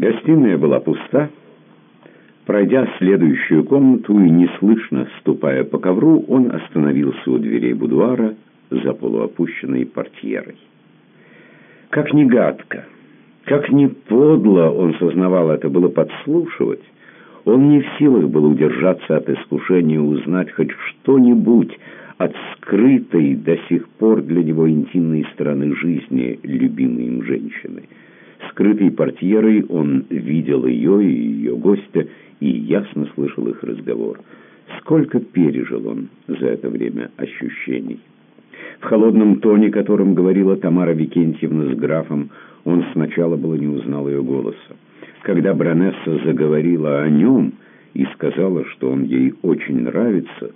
Гостиная была пуста. Пройдя следующую комнату и неслышно ступая по ковру, он остановился у дверей будуара за полуопущенной портьерой. Как ни гадко, как ни подло он сознавал это было подслушивать, он не в силах был удержаться от искушения узнать хоть что-нибудь от скрытой до сих пор для него интимной стороны жизни любимой им женщины. Скрытой портьерой он видел ее и ее гостя и ясно слышал их разговор. Сколько пережил он за это время ощущений. В холодном тоне, которым говорила Тамара Викентьевна с графом, он сначала было не узнал ее голоса. Когда Бронесса заговорила о нем и сказала, что он ей очень нравится,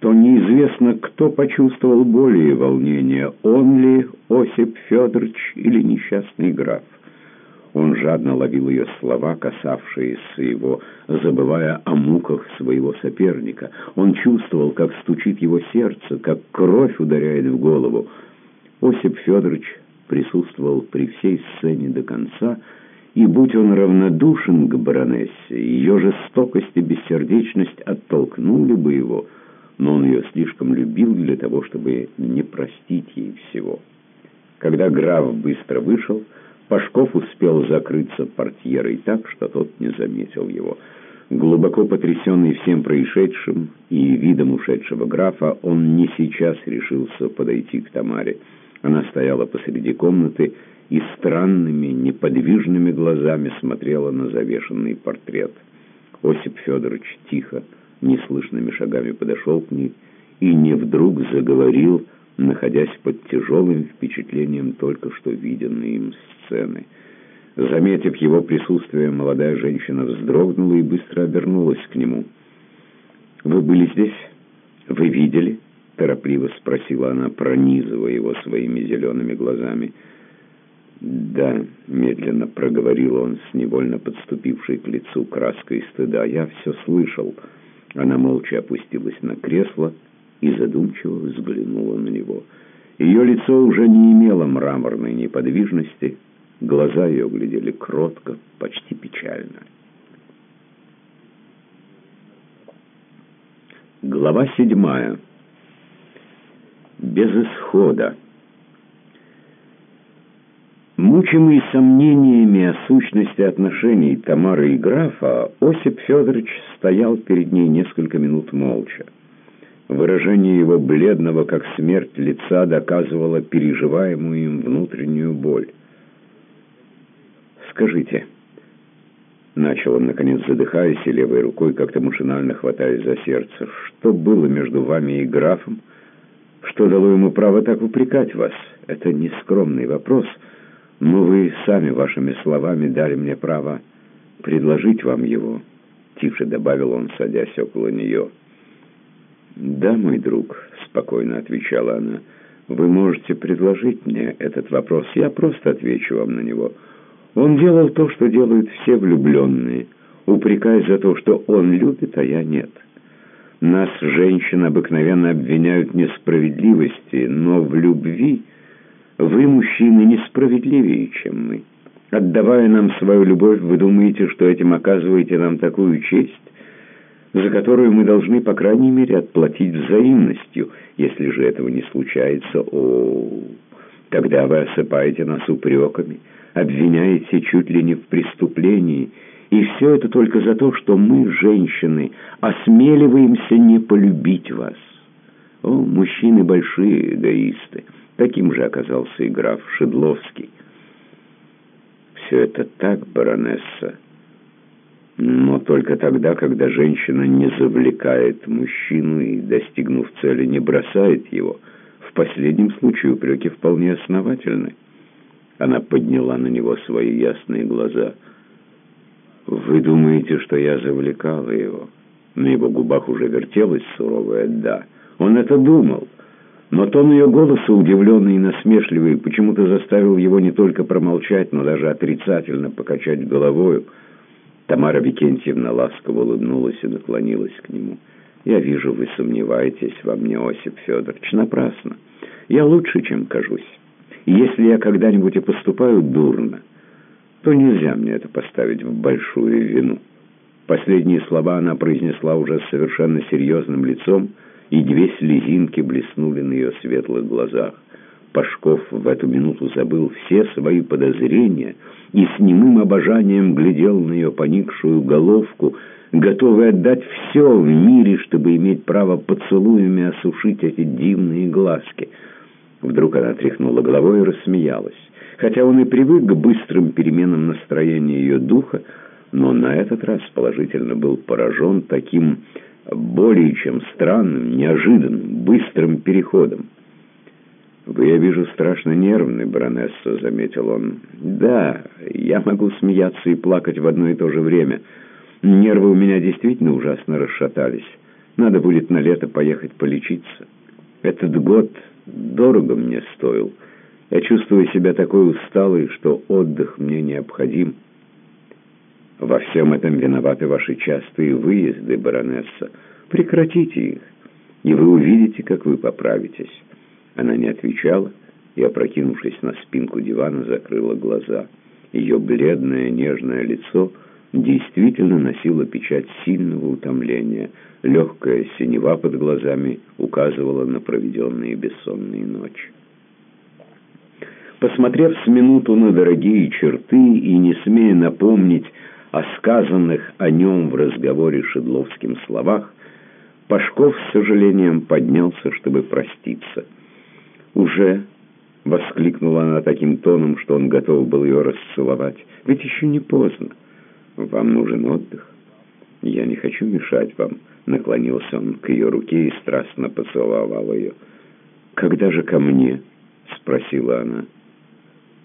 то неизвестно, кто почувствовал более волнения, он ли Осип Федорович или несчастный граф. Он жадно ловил ее слова, касавшиеся его, забывая о муках своего соперника. Он чувствовал, как стучит его сердце, как кровь ударяет в голову. Осип Федорович присутствовал при всей сцене до конца, и будь он равнодушен к баронессе, ее жестокость и бессердечность оттолкнули бы его, но он ее слишком любил для того, чтобы не простить ей всего. Когда граф быстро вышел, Пашков успел закрыться портьерой так, что тот не заметил его. Глубоко потрясенный всем происшедшим и видом ушедшего графа, он не сейчас решился подойти к Тамаре. Она стояла посреди комнаты и странными, неподвижными глазами смотрела на завешенный портрет. Осип Федорович тихо, неслышными шагами подошел к ней и не вдруг заговорил, находясь под тяжелым впечатлением только что виденной им сцены. Заметив его присутствие, молодая женщина вздрогнула и быстро обернулась к нему. «Вы были здесь? Вы видели?» — торопливо спросила она, пронизывая его своими зелеными глазами. «Да», — медленно проговорил он с невольно подступившей к лицу краской стыда, — «я все слышал». Она молча опустилась на кресло и задумчиво взглянула на него. Ее лицо уже не имело мраморной неподвижности, глаза ее глядели кротко, почти печально. Глава седьмая. Без исхода. Мучимый сомнениями о сущности отношений Тамары и графа, Осип Федорович стоял перед ней несколько минут молча. Выражение его бледного, как смерть, лица доказывало переживаемую им внутреннюю боль. «Скажите», — начал он, наконец, задыхаясь и левой рукой, как-то машинально хватаясь за сердце, «что было между вами и графом? Что дало ему право так упрекать вас? Это не скромный вопрос, но вы сами вашими словами дали мне право предложить вам его», — тише добавил он, садясь около нее. «Да, мой друг», — спокойно отвечала она, — «вы можете предложить мне этот вопрос, я просто отвечу вам на него. Он делал то, что делают все влюбленные, упрекая за то, что он любит, а я нет. Нас, женщин, обыкновенно обвиняют в несправедливости, но в любви вы, мужчины, несправедливее, чем мы. Отдавая нам свою любовь, вы думаете, что этим оказываете нам такую честь, за которую мы должны, по крайней мере, отплатить взаимностью. Если же этого не случается, о, тогда вы осыпаете нас упреками, обвиняете чуть ли не в преступлении, и все это только за то, что мы, женщины, осмеливаемся не полюбить вас. О, мужчины большие эгоисты. Таким же оказался и граф Шедловский. Все это так, баронесса, но только тогда, когда женщина не завлекает мужчину и, достигнув цели, не бросает его. В последнем случае упреки вполне основательны. Она подняла на него свои ясные глаза. «Вы думаете, что я завлекала его?» На его губах уже вертелось суровое «да». Он это думал. Но тон ее голоса, удивленный и насмешливый, почему-то заставил его не только промолчать, но даже отрицательно покачать головою. Тамара Викентьевна ласково улыбнулась и наклонилась к нему. «Я вижу, вы сомневаетесь во мне, Осип Федорович. Напрасно. Я лучше, чем кажусь. И если я когда-нибудь и поступаю дурно, то нельзя мне это поставить в большую вину». Последние слова она произнесла уже с совершенно серьезным лицом, и две слезинки блеснули на ее светлых глазах. Пашков в эту минуту забыл все свои подозрения и с немым обожанием глядел на ее поникшую головку, готовый отдать все в мире, чтобы иметь право поцелуями осушить эти дивные глазки. Вдруг она тряхнула головой и рассмеялась. Хотя он и привык к быстрым переменам настроения ее духа, но на этот раз положительно был поражен таким более чем странным, неожиданным, быстрым переходом. «Вы, я вижу, страшно нервный, баронесса», — заметил он. «Да, я могу смеяться и плакать в одно и то же время. Нервы у меня действительно ужасно расшатались. Надо будет на лето поехать полечиться. Этот год дорого мне стоил. Я чувствую себя такой усталой, что отдых мне необходим». Во всем этом виноваты ваши частые выезды, баронесса. Прекратите их, и вы увидите, как вы поправитесь». Она не отвечала и, опрокинувшись на спинку дивана, закрыла глаза. Ее бледное нежное лицо действительно носило печать сильного утомления. Легкая синева под глазами указывала на проведенные бессонные ночи. Посмотрев с минуту на дорогие черты и не смея напомнить, о сказанных о нем в разговоре Шедловским словах, Пашков с сожалением поднялся, чтобы проститься. «Уже?» — воскликнула она таким тоном, что он готов был ее расцеловать. «Ведь еще не поздно. Вам нужен отдых. Я не хочу мешать вам». Наклонился он к ее руке и страстно поцеловал ее. «Когда же ко мне?» — спросила она.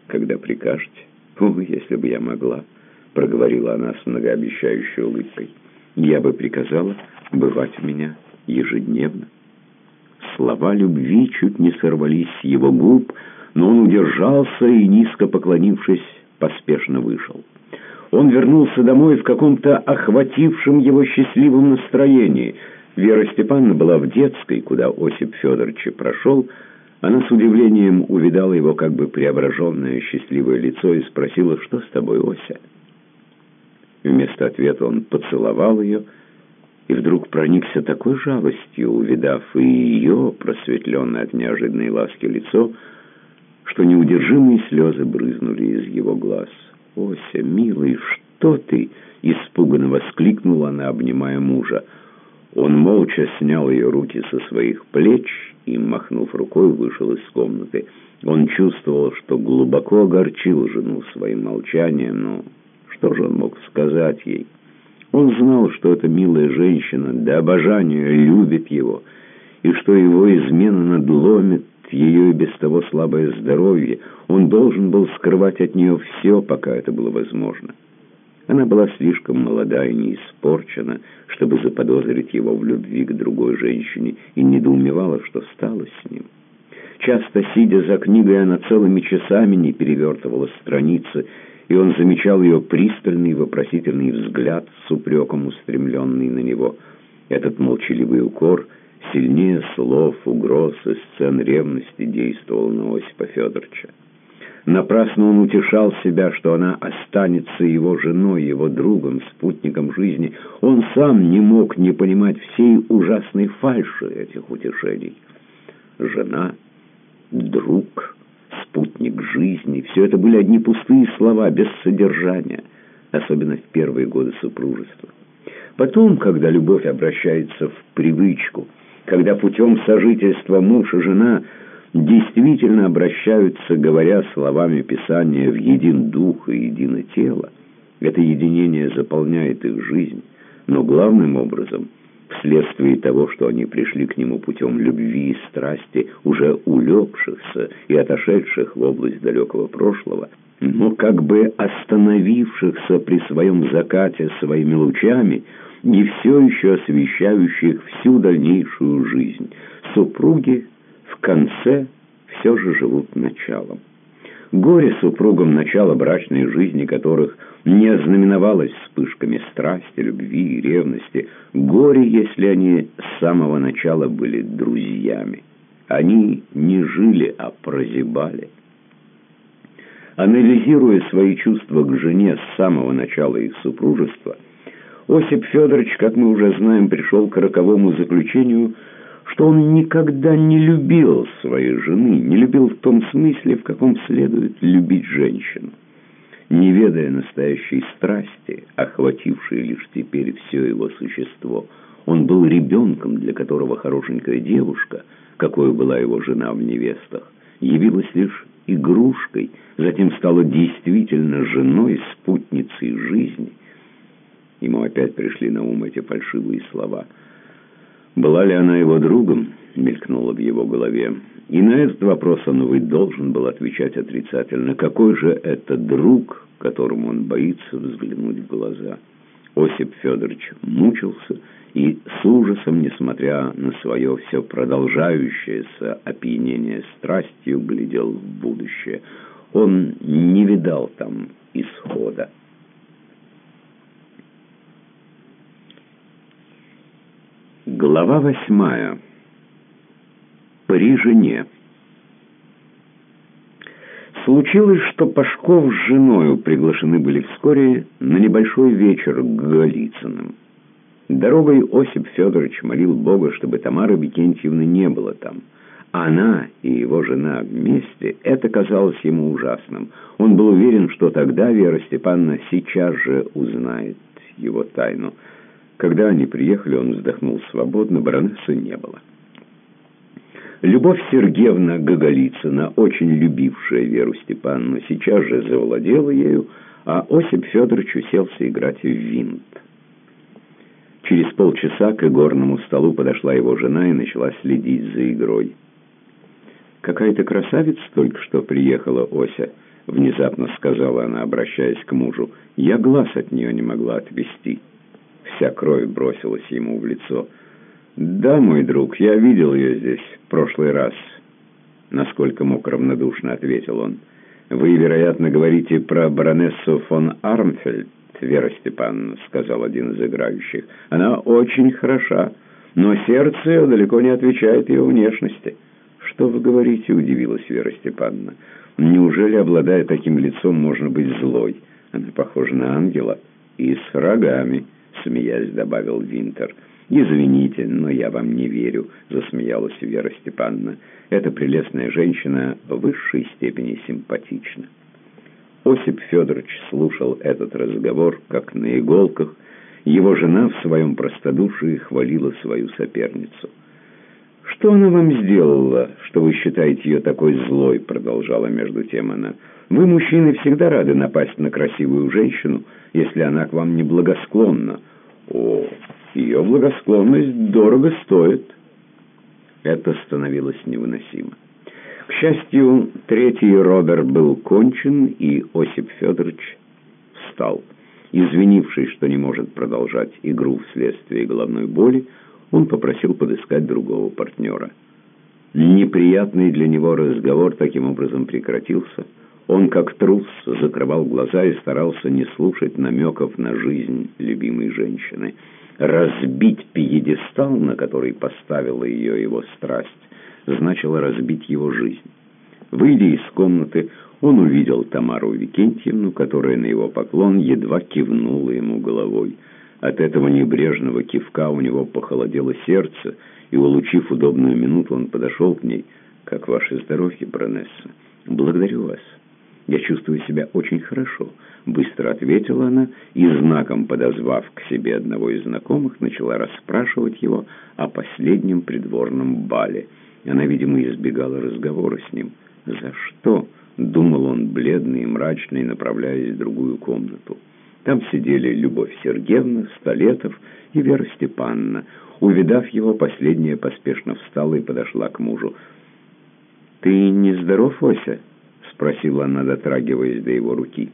«Когда прикажете? О, если бы я могла!» — проговорила она с многообещающей улыбкой. «Я бы приказала бывать у меня ежедневно». Слова любви чуть не сорвались с его губ, но он удержался и, низко поклонившись, поспешно вышел. Он вернулся домой в каком-то охватившем его счастливом настроении. Вера Степановна была в детской, куда Осип Федорович прошел. Она с удивлением увидала его как бы преображенное счастливое лицо и спросила, что с тобой, Ося? Вместо ответа он поцеловал ее и вдруг проникся такой жалостью, увидав и ее, просветленное от неожиданной ласки лицо, что неудержимые слезы брызнули из его глаз. «Ося, милый, что ты?» — испуганно воскликнула она, обнимая мужа. Он молча снял ее руки со своих плеч и, махнув рукой, вышел из комнаты. Он чувствовал, что глубоко огорчил жену своим молчанием, но что же он мог сказать ей? Он знал, что эта милая женщина до обожания любит его, и что его измена надломит ее и без того слабое здоровье. Он должен был скрывать от нее все, пока это было возможно. Она была слишком молода и не испорчена, чтобы заподозрить его в любви к другой женщине, и недоумевала, что стало с ним. Часто, сидя за книгой, она целыми часами не перевертывала страницы, и он замечал ее пристальный вопросительный взгляд с упреком, устремленный на него. Этот молчаливый укор сильнее слов, угроз и сцен ревности действовал на Осипа Федоровича. Напрасно он утешал себя, что она останется его женой, его другом, спутником жизни. Он сам не мог не понимать всей ужасной фальши этих утешений. Жена, друг спутник жизни. Все это были одни пустые слова, без содержания, особенно в первые годы супружества. Потом, когда любовь обращается в привычку, когда путем сожительства муж и жена действительно обращаются, говоря словами Писания, в един дух и едино тело, это единение заполняет их жизнь, но главным образом – вследствие того, что они пришли к нему путем любви и страсти, уже улегшихся и отошедших в область далекого прошлого, но как бы остановившихся при своем закате своими лучами и все еще освещающих всю дальнейшую жизнь. Супруги в конце все же живут началом. Горе супругам начала брачной жизни, которых не ознаменовалось вспышками страсти, любви и ревности. Горе, если они с самого начала были друзьями. Они не жили, а прозябали. Анализируя свои чувства к жене с самого начала их супружества, Осип Федорович, как мы уже знаем, пришел к роковому заключению, что он никогда не любил своей жены, не любил в том смысле, в каком следует любить женщину. Не ведая настоящей страсти, охватившей лишь теперь все его существо, он был ребенком, для которого хорошенькая девушка, какой была его жена в невестах, явилась лишь игрушкой, затем стала действительно женой, спутницей жизни. Ему опять пришли на ум эти фальшивые слова. «Была ли она его другом?» — мелькнуло в его голове. И на этот вопрос он, увы, должен был отвечать отрицательно. Какой же это друг, которому он боится взглянуть в глаза? Осип Федорович мучился и с ужасом, несмотря на свое все продолжающееся опьянение страстью, глядел в будущее. Он не видал там исхода. Глава восьмая. При жене. Случилось, что Пашков с женою приглашены были вскоре на небольшой вечер к Голицыным. Дорогой Осип Федорович молил Бога, чтобы Тамары Викентьевны не было там. Она и его жена вместе, это казалось ему ужасным. Он был уверен, что тогда Вера Степановна сейчас же узнает его тайну. Когда они приехали, он вздохнул свободно, баронессы не было. Любовь Сергеевна Гоголицына, очень любившая Веру Степановну, сейчас же завладела ею, а Осип Федорович уселся играть в винт. Через полчаса к игорному столу подошла его жена и начала следить за игрой. «Какая-то красавица только что приехала, Ося», — внезапно сказала она, обращаясь к мужу. «Я глаз от нее не могла отвести». Вся кровь бросилась ему в лицо. «Да, мой друг, я видел ее здесь в прошлый раз», — насколько мог равнодушно ответил он. «Вы, вероятно, говорите про баронессу фон Армфельд?» Вера Степановна», — сказал один из играющих. «Она очень хороша, но сердце ее далеко не отвечает ее внешности». «Что вы говорите?» — удивилась Вера Степановна. «Неужели, обладая таким лицом, можно быть злой? Она похожа на ангела и с рогами», — смеясь добавил Винтер. «Извините, но я вам не верю», — засмеялась Вера Степановна. «Эта прелестная женщина в высшей степени симпатична». Осип Федорович слушал этот разговор, как на иголках. Его жена в своем простодушии хвалила свою соперницу. «Что она вам сделала, что вы считаете ее такой злой?» продолжала между тем она. «Вы, мужчины, всегда рады напасть на красивую женщину, если она к вам не благосклонна. О, ее благосклонность дорого стоит». Это становилось невыносимо. К счастью, третий робер был кончен, и Осип Федорович встал. Извинившись, что не может продолжать игру вследствие головной боли, он попросил подыскать другого партнера. Неприятный для него разговор таким образом прекратился. Он, как трус, закрывал глаза и старался не слушать намеков на жизнь любимой женщины. Разбить пьедестал, на который поставила ее его страсть, значило разбить его жизнь. Выйдя из комнаты, он увидел Тамару Викентьевну, которая на его поклон едва кивнула ему головой. От этого небрежного кивка у него похолодело сердце, и, улучив удобную минуту, он подошел к ней. «Как ваше здоровье, баронесса?» «Благодарю вас. Я чувствую себя очень хорошо», — быстро ответила она и, знаком подозвав к себе одного из знакомых, начала расспрашивать его о последнем придворном бале — она, видимо, избегала разговора с ним. «За что?» — думал он, бледный и мрачный, направляясь в другую комнату. Там сидели Любовь Сергеевна, Столетов и Вера Степановна. Увидав его, последняя поспешно встала и подошла к мужу. «Ты не здоров, Ося?» — спросила она, дотрагиваясь до его руки.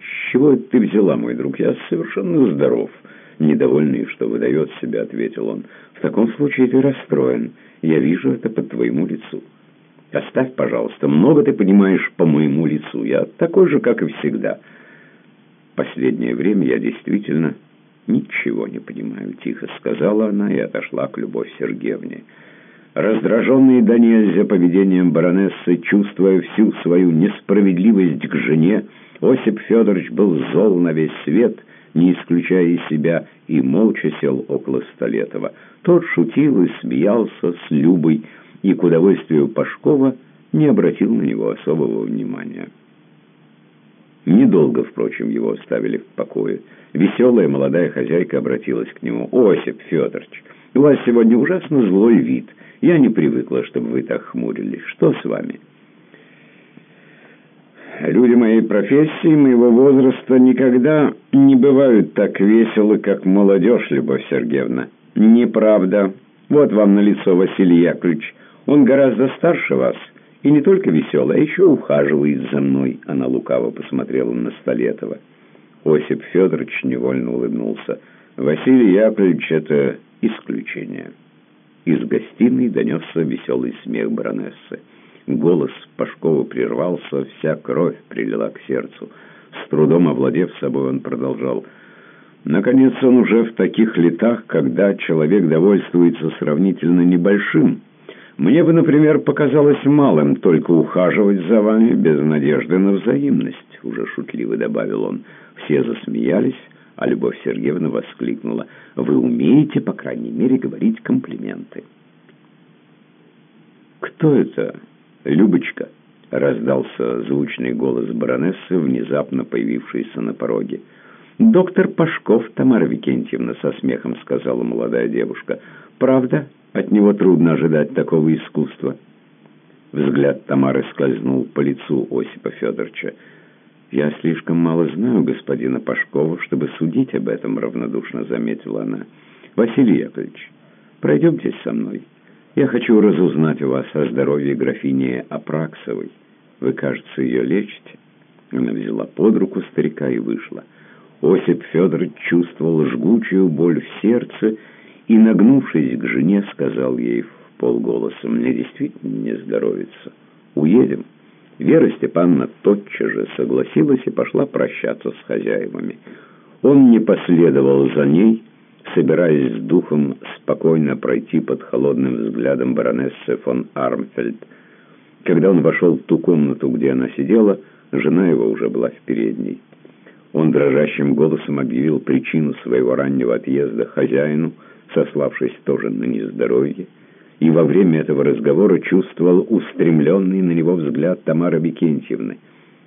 «С чего ты взяла, мой друг? Я совершенно здоров». «Недовольный, что выдает себя», — ответил он. «В таком случае ты расстроен. Я вижу это по твоему лицу. Оставь, пожалуйста, много ты понимаешь по моему лицу. Я такой же, как и всегда. Последнее время я действительно ничего не понимаю, тихо сказала она и отошла к Любовь Сергеевне. Раздраженный до нельзя поведением баронессы, чувствуя всю свою несправедливость к жене, Осип Федорович был зол на весь свет, не исключая и себя, и молча сел около Столетова. Тот шутил и смеялся с Любой, и, к удовольствию Пашкова, не обратил на него особого внимания. Недолго, впрочем, его оставили в покое. Веселая молодая хозяйка обратилась к нему. «Осип Федорович, у вас сегодня ужасно злой вид». Я не привыкла, чтобы вы так хмурились. Что с вами? Люди моей профессии, моего возраста никогда не бывают так веселы, как молодежь, Любовь Сергеевна. Неправда. Вот вам на лицо Василий Яковлевич. Он гораздо старше вас. И не только веселый, а еще ухаживает за мной. Она лукаво посмотрела на Столетова. Осип Федорович невольно улыбнулся. Василий Яковлевич — это исключение. Из гостиной донесся веселый смех баронессы. Голос Пашкова прервался, вся кровь прилила к сердцу. С трудом овладев собой, он продолжал. Наконец он уже в таких летах, когда человек довольствуется сравнительно небольшим. Мне бы, например, показалось малым только ухаживать за вами без надежды на взаимность, уже шутливо добавил он. Все засмеялись, а Любовь Сергеевна воскликнула. «Вы умеете, по крайней мере, говорить комплименты». «Кто это, Любочка?» — раздался звучный голос баронессы, внезапно появившийся на пороге. «Доктор Пашков, Тамара Викентьевна», — со смехом сказала молодая девушка. «Правда, от него трудно ожидать такого искусства». Взгляд Тамары скользнул по лицу Осипа Федоровича. «Я слишком мало знаю господина Пашкова, чтобы судить об этом», — равнодушно заметила она. «Василий Яковлевич, пройдемтесь со мной. Я хочу разузнать у вас о здоровье графини Апраксовой. Вы, кажется, ее лечите». Она взяла под руку старика и вышла. Осип Федорович чувствовал жгучую боль в сердце и, нагнувшись к жене, сказал ей в полголоса, «Мне действительно не здоровится. Уедем». Вера Степановна тотчас же согласилась и пошла прощаться с хозяевами. Он не последовал за ней, собираясь с духом спокойно пройти под холодным взглядом баронессы фон Армфельд. Когда он вошел в ту комнату, где она сидела, жена его уже была в передней. Он дрожащим голосом объявил причину своего раннего отъезда хозяину, сославшись тоже на нездоровье и во время этого разговора чувствовал устремленный на него взгляд Тамары Викентьевны.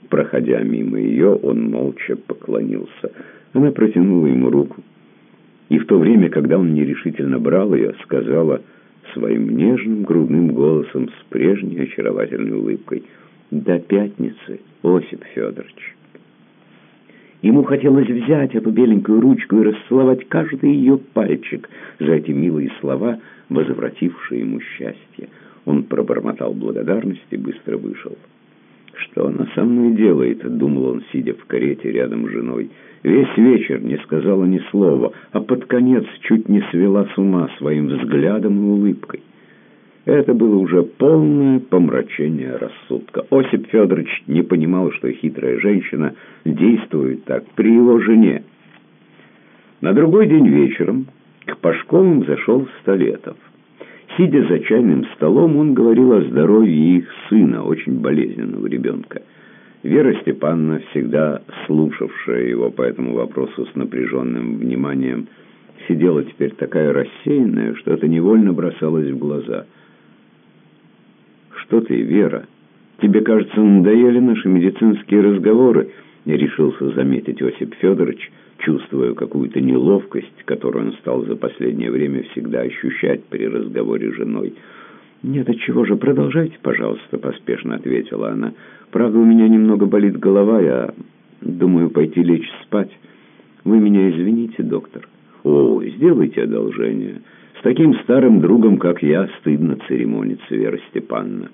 Проходя мимо ее, он молча поклонился. Она протянула ему руку. И в то время, когда он нерешительно брал ее, сказала своим нежным грудным голосом с прежней очаровательной улыбкой «До пятницы, Осип Федорович». Ему хотелось взять эту беленькую ручку и расцеловать каждый ее пальчик за эти милые слова, возвратившие ему счастье. Он пробормотал благодарность и быстро вышел. «Что она со мной делает?» — думал он, сидя в карете рядом с женой. Весь вечер не сказала ни слова, а под конец чуть не свела с ума своим взглядом и улыбкой. Это было уже полное помрачение рассудка. Осип Федорович не понимал, что хитрая женщина действует так при его жене. На другой день вечером к Пашковым зашел Столетов. Сидя за чайным столом, он говорил о здоровье их сына, очень болезненного ребенка. Вера Степановна, всегда слушавшая его по этому вопросу с напряженным вниманием, сидела теперь такая рассеянная, что это невольно бросалось в глаза – «Что ты, Вера? Тебе, кажется, надоели наши медицинские разговоры?» Не решился заметить Осип Федорович, чувствуя какую-то неловкость, которую он стал за последнее время всегда ощущать при разговоре с женой. «Нет, отчего же, продолжайте, пожалуйста», — поспешно ответила она. «Правда, у меня немного болит голова, я думаю пойти лечь спать. Вы меня извините, доктор». «О, сделайте одолжение». С таким старым другом, как я, стыдно церемониться, Вера Степановна.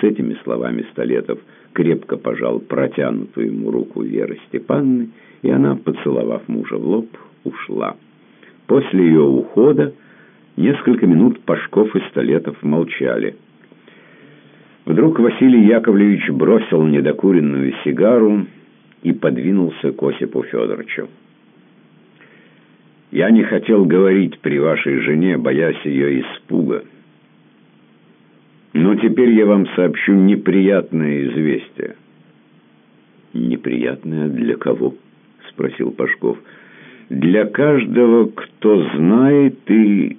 С этими словами Столетов крепко пожал протянутую ему руку Веры Степановны, и она, поцеловав мужа в лоб, ушла. После ее ухода несколько минут Пашков и Столетов молчали. Вдруг Василий Яковлевич бросил недокуренную сигару и подвинулся к Осипу Федоровичу. Я не хотел говорить при вашей жене, боясь ее испуга. Но теперь я вам сообщу неприятное известие». «Неприятное для кого?» — спросил Пашков. «Для каждого, кто знает и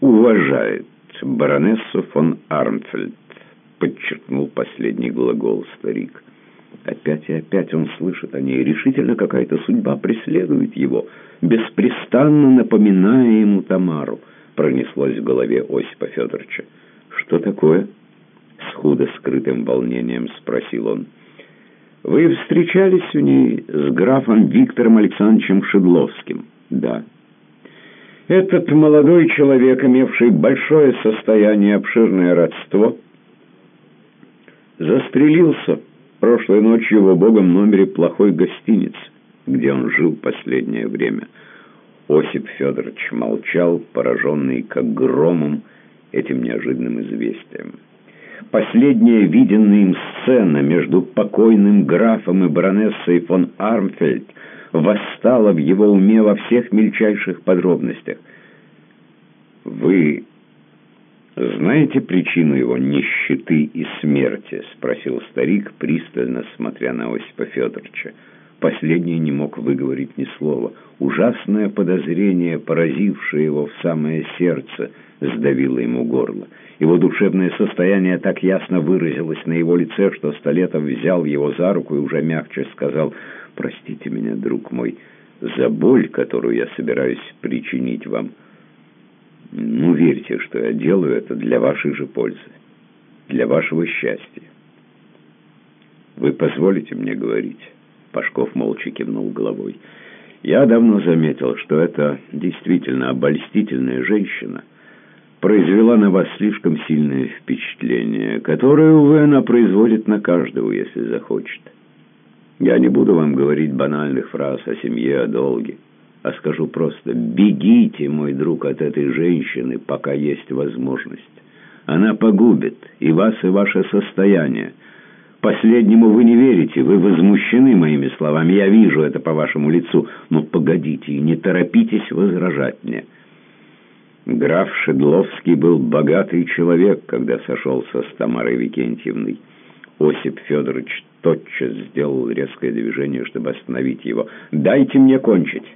уважает баронессу фон Армфельд», — подчеркнул последний глагол старик. Опять и опять он слышит о ней. Решительно какая-то судьба преследует его, беспрестанно напоминая ему Тамару. Пронеслось в голове Осипа Федоровича. «Что такое?» — с худо скрытым волнением спросил он. «Вы встречались у ней с графом Виктором Александровичем Шедловским?» «Да». «Этот молодой человек, имевший большое состояние, обширное родство, застрелился прошлой ночью в убогом номере плохой гостиницы, где он жил последнее время». Осип Федорович молчал, пораженный как громом этим неожиданным известием. Последняя виденная им сцена между покойным графом и баронессой фон Армфельд восстала в его уме во всех мельчайших подробностях. «Вы знаете причину его нищеты и смерти?» — спросил старик, пристально смотря на Осипа Федоровича. Последний не мог выговорить ни слова. Ужасное подозрение, поразившее его в самое сердце, сдавило ему горло. Его душевное состояние так ясно выразилось на его лице, что Столетов взял его за руку и уже мягче сказал «Простите меня, друг мой, за боль, которую я собираюсь причинить вам. Ну, верьте, что я делаю это для вашей же пользы, для вашего счастья. Вы позволите мне говорить?» Пашков молча кивнул головой. «Я давно заметил, что это действительно обольстительная женщина произвела на вас слишком сильное впечатление, которое, увы, она производит на каждого, если захочет. Я не буду вам говорить банальных фраз о семье, о долге, а скажу просто «бегите, мой друг, от этой женщины, пока есть возможность». Она погубит и вас, и ваше состояние. Последнему вы не верите, вы возмущены моими словами, я вижу это по вашему лицу. Но погодите и не торопитесь возражать мне. Граф Шедловский был богатый человек, когда сошелся с Тамарой Викентьевной. Осип Федорович тотчас сделал резкое движение, чтобы остановить его. «Дайте мне кончить!»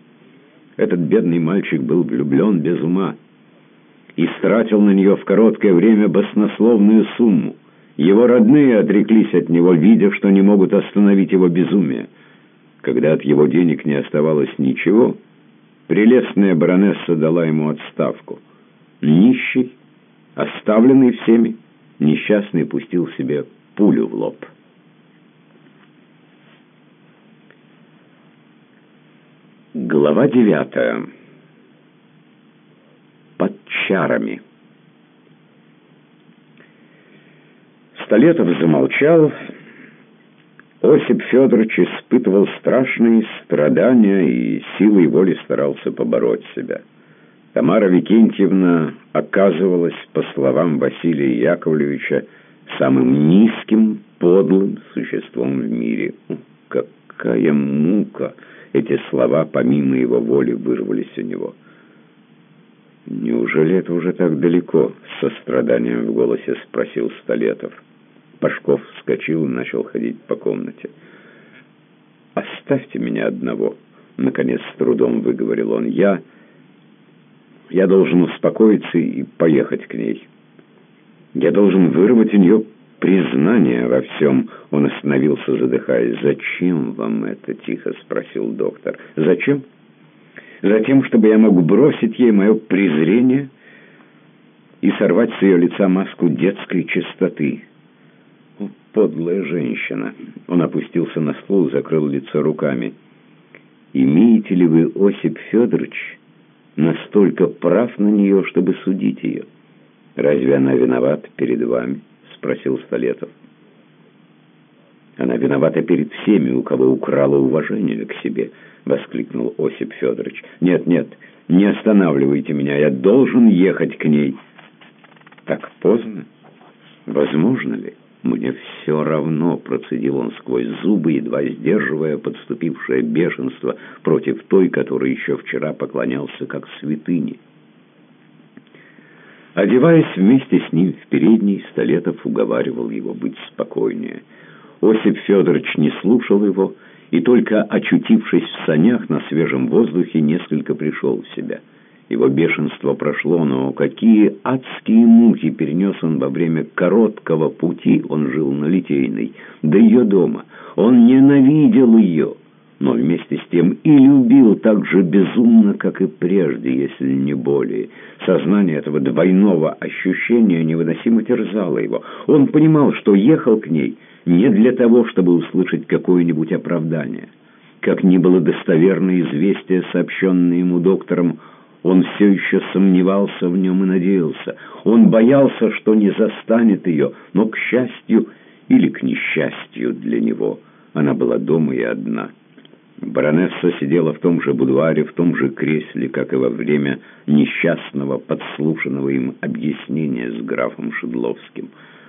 Этот бедный мальчик был влюблен без ума и стратил на нее в короткое время баснословную сумму. Его родные отреклись от него, видя, что не могут остановить его безумие. Когда от его денег не оставалось ничего, прелестная баронесса дала ему отставку. Нищий, оставленный всеми, несчастный пустил себе пулю в лоб. Глава девятая. Под чарами. Столетов замолчал. Осип Федорович испытывал страшные страдания и силой воли старался побороть себя. Тамара Викентьевна оказывалась, по словам Василия Яковлевича, самым низким, подлым существом в мире. Какая мука! Эти слова помимо его воли вырвались у него. «Неужели это уже так далеко?» — со страданием в голосе спросил Столетов. Пашков вскочил и начал ходить по комнате. «Оставьте меня одного», — наконец с трудом выговорил он. «Я... я должен успокоиться и поехать к ней. Я должен вырвать у нее признание во всем». Он остановился, задыхаясь. «Зачем вам это?» — тихо спросил доктор. «Зачем?» «Затем, чтобы я мог бросить ей мое презрение и сорвать с ее лица маску детской чистоты» подлая женщина!» Он опустился на стул закрыл лицо руками. «Имеете ли вы, Осип Федорович, настолько прав на нее, чтобы судить ее? Разве она виновата перед вами?» — спросил Столетов. «Она виновата перед всеми, у кого украла уважение к себе», — воскликнул Осип Федорович. «Нет, нет, не останавливайте меня, я должен ехать к ней». «Так поздно? Возможно ли?» «Мне все равно», — процедил он сквозь зубы, едва сдерживая подступившее бешенство против той, которой еще вчера поклонялся как святыне. Одеваясь вместе с ним в передний, Столетов уговаривал его быть спокойнее. Осип Федорович не слушал его, и только очутившись в санях на свежем воздухе, несколько пришел в себя. Его бешенство прошло, но какие адские муки перенес он во время короткого пути, он жил на Литейной, до ее дома. Он ненавидел ее но вместе с тем и любил так же безумно, как и прежде, если не более. Сознание этого двойного ощущения невыносимо терзало его. Он понимал, что ехал к ней не для того, чтобы услышать какое-нибудь оправдание. Как ни было достоверно известие, сообщенное ему доктором, он все еще сомневался в нем и надеялся. Он боялся, что не застанет ее, но, к счастью или к несчастью для него, она была дома и одна. Баронесса сидела в том же будуаре, в том же кресле, как и во время несчастного, подслушанного им объяснения с графом Шедловским.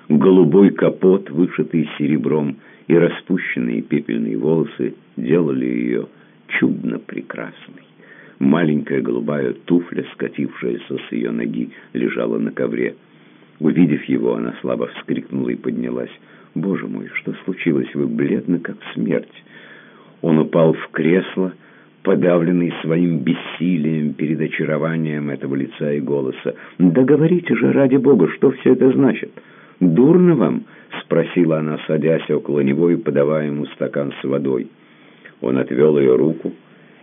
Голубой капот, вышитый серебром, и распущенные пепельные волосы делали ее чудно прекрасной. Маленькая голубая туфля, скатившаяся с ее ноги, лежала на ковре. Увидев его, она слабо вскрикнула и поднялась. «Боже мой, что случилось? Вы бледны, как смерть!» Он упал в кресло, подавленный своим бессилием перед очарованием этого лица и голоса. «Да говорите же, ради бога, что все это значит? Дурно вам?» — спросила она, садясь около него и подавая ему стакан с водой. Он отвел ее руку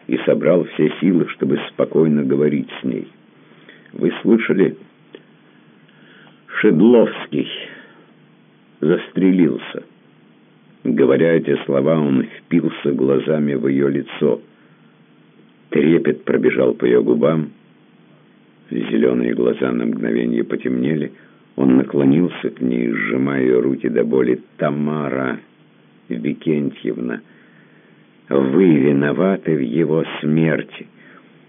и собрал все силы, чтобы спокойно говорить с ней. «Вы слышали? Шедловский застрелился». Говоря эти слова, он впился глазами в ее лицо. Трепет пробежал по ее губам. Зеленые глаза на мгновение потемнели. Он наклонился к ней, сжимая ее руки до боли. «Тамара Викентьевна, вы виноваты в его смерти».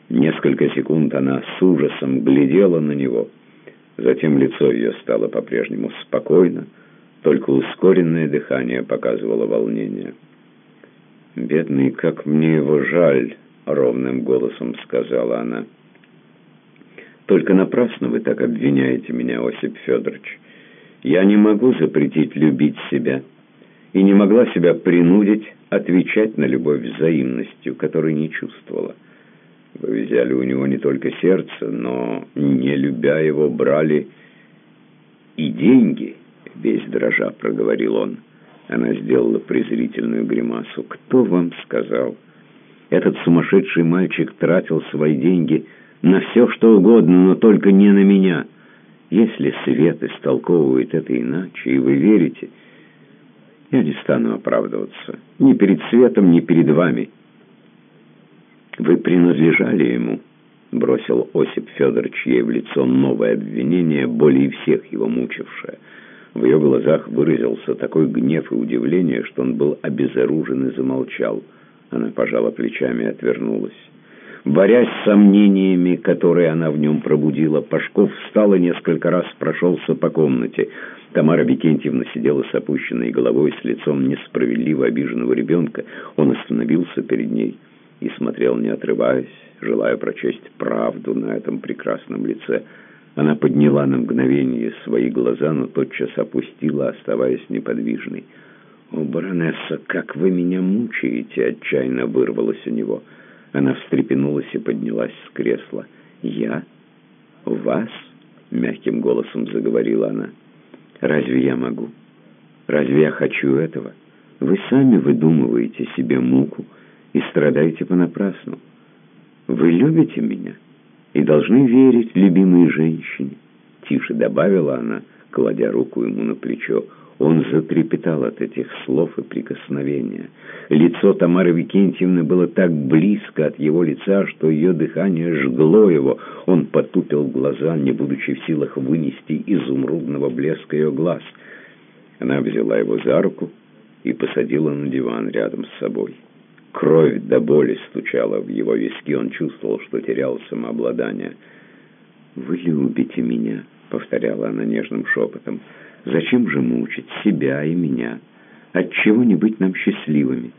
Несколько секунд она с ужасом глядела на него. Затем лицо ее стало по-прежнему спокойно, только ускоренное дыхание показывало волнение. «Бедный, как мне его жаль!» — ровным голосом сказала она. «Только напрасно вы так обвиняете меня, Осип Федорович. Я не могу запретить любить себя, и не могла себя принудить отвечать на любовь взаимностью, которой не чувствовала. Вы взяли у него не только сердце, но, не любя его, брали и деньги» весь дрожа проговорил он. Она сделала презрительную гримасу. «Кто вам сказал? Этот сумасшедший мальчик тратил свои деньги на все, что угодно, но только не на меня. Если свет истолковывает это иначе, и вы верите, я не стану оправдываться. Ни перед светом, ни перед вами. Вы принадлежали ему». Бросил Осип Федорович ей в лицо новое обвинение, более всех его мучившее. В ее глазах выразился такой гнев и удивление, что он был обезоружен и замолчал. Она пожала плечами и отвернулась. Борясь с сомнениями, которые она в нем пробудила, Пашков встал и несколько раз прошелся по комнате. Тамара Викентьевна сидела с опущенной головой, с лицом несправедливо обиженного ребенка. Он остановился перед ней и смотрел, не отрываясь, желая прочесть правду на этом прекрасном лице. Она подняла на мгновение свои глаза, но тотчас опустила, оставаясь неподвижной. «О, баронесса, как вы меня мучаете!» — отчаянно вырвалось у него. Она встрепенулась и поднялась с кресла. «Я? Вас?» — мягким голосом заговорила она. «Разве я могу? Разве я хочу этого? Вы сами выдумываете себе муку и страдаете понапрасну. Вы любите меня?» и должны верить любимой женщине», — тише добавила она, кладя руку ему на плечо. Он затрепетал от этих слов и прикосновения. Лицо Тамары Викентьевны было так близко от его лица, что ее дыхание жгло его. Он потупил глаза, не будучи в силах вынести изумрудного блеска ее глаз. Она взяла его за руку и посадила на диван рядом с собой. Кровь до боли стучала в его виски, он чувствовал, что терял самообладание. «Вы любите меня», — повторяла она нежным шепотом. «Зачем же мучить себя и меня? Отчего не быть нам счастливыми?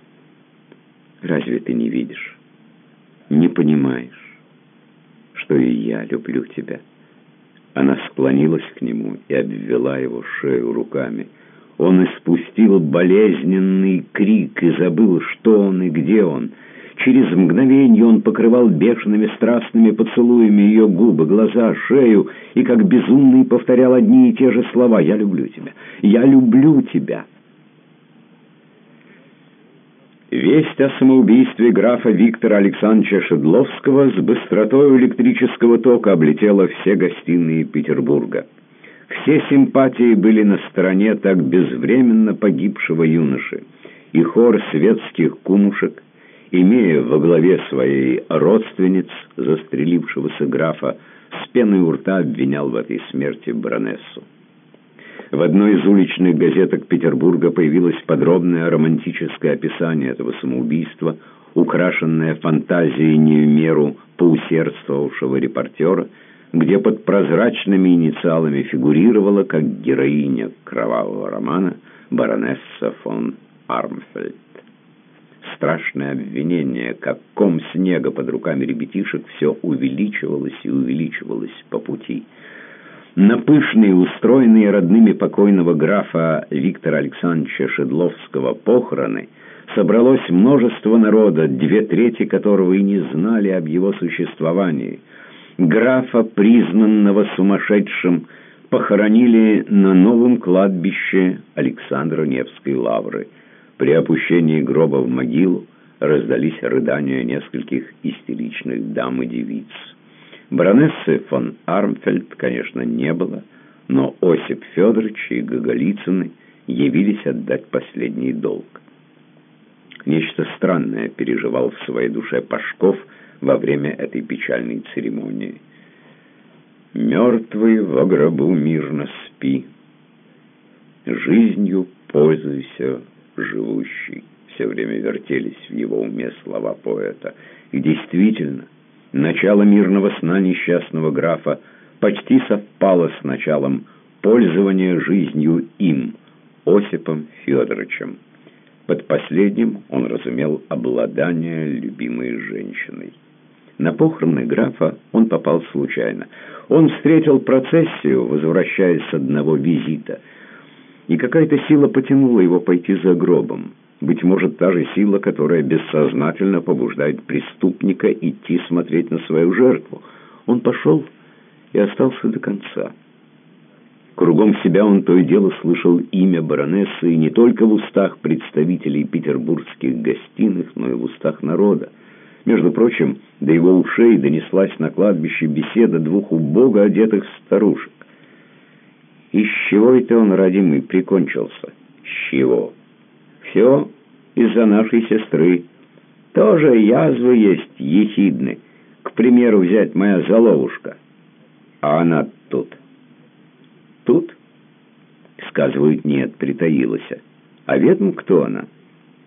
Разве ты не видишь, не понимаешь, что и я люблю тебя?» Она склонилась к нему и обвела его шею руками. Он испустил болезненный крик и забыл, что он и где он. Через мгновение он покрывал бешеными страстными поцелуями ее губы, глаза, шею и как безумный повторял одни и те же слова «Я люблю тебя! Я люблю тебя!» Весть о самоубийстве графа Виктора Александровича Шедловского с быстротой электрического тока облетела все гостиные Петербурга. Все симпатии были на стороне так безвременно погибшего юноши, и хор светских кумушек, имея во главе своей родственниц, застрелившегося графа, с пеной у рта обвинял в этой смерти баронессу. В одной из уличных газеток Петербурга появилось подробное романтическое описание этого самоубийства, украшенное фантазией не в меру поусердствовавшего репортера, где под прозрачными инициалами фигурировала как героиня кровавого романа баронесса фон Армфельд. Страшное обвинение, как ком снега под руками ребятишек, все увеличивалось и увеличивалось по пути. На пышные, устроенные родными покойного графа Виктора Александровича Шедловского похороны собралось множество народа, две трети которого и не знали об его существовании. Графа, признанного сумасшедшим, похоронили на новом кладбище Александра Невской лавры. При опущении гроба в могилу раздались рыдания нескольких истеричных дам и девиц. Баронессы фон Армфельд, конечно, не было, но Осип Федорович и Гоголицыны явились отдать последний долг. Нечто странное переживал в своей душе Пашков во время этой печальной церемонии. «Мертвый во гробу мирно спи, жизнью пользуйся живущий». Все время вертелись в его уме слова поэта. И действительно, Начало мирного сна несчастного графа почти совпало с началом пользования жизнью им, Осипом Федоровичем. Под последним он разумел обладание любимой женщиной. На похороны графа он попал случайно. Он встретил процессию, возвращаясь с одного визита, и какая-то сила потянула его пойти за гробом. Быть может, та же сила, которая бессознательно побуждает преступника идти смотреть на свою жертву. Он пошел и остался до конца. Кругом себя он то и дело слышал имя баронессы, не только в устах представителей петербургских гостиных, но и в устах народа. Между прочим, до его ушей донеслась на кладбище беседа двух убого одетых старушек. Из чего это он, родимый, прикончился? С чего? Все из-за нашей сестры. Тоже язвы есть ехидны. К примеру, взять моя заловушка. А она тут. Тут? Сказывают, нет, притаилась. А ведом кто она?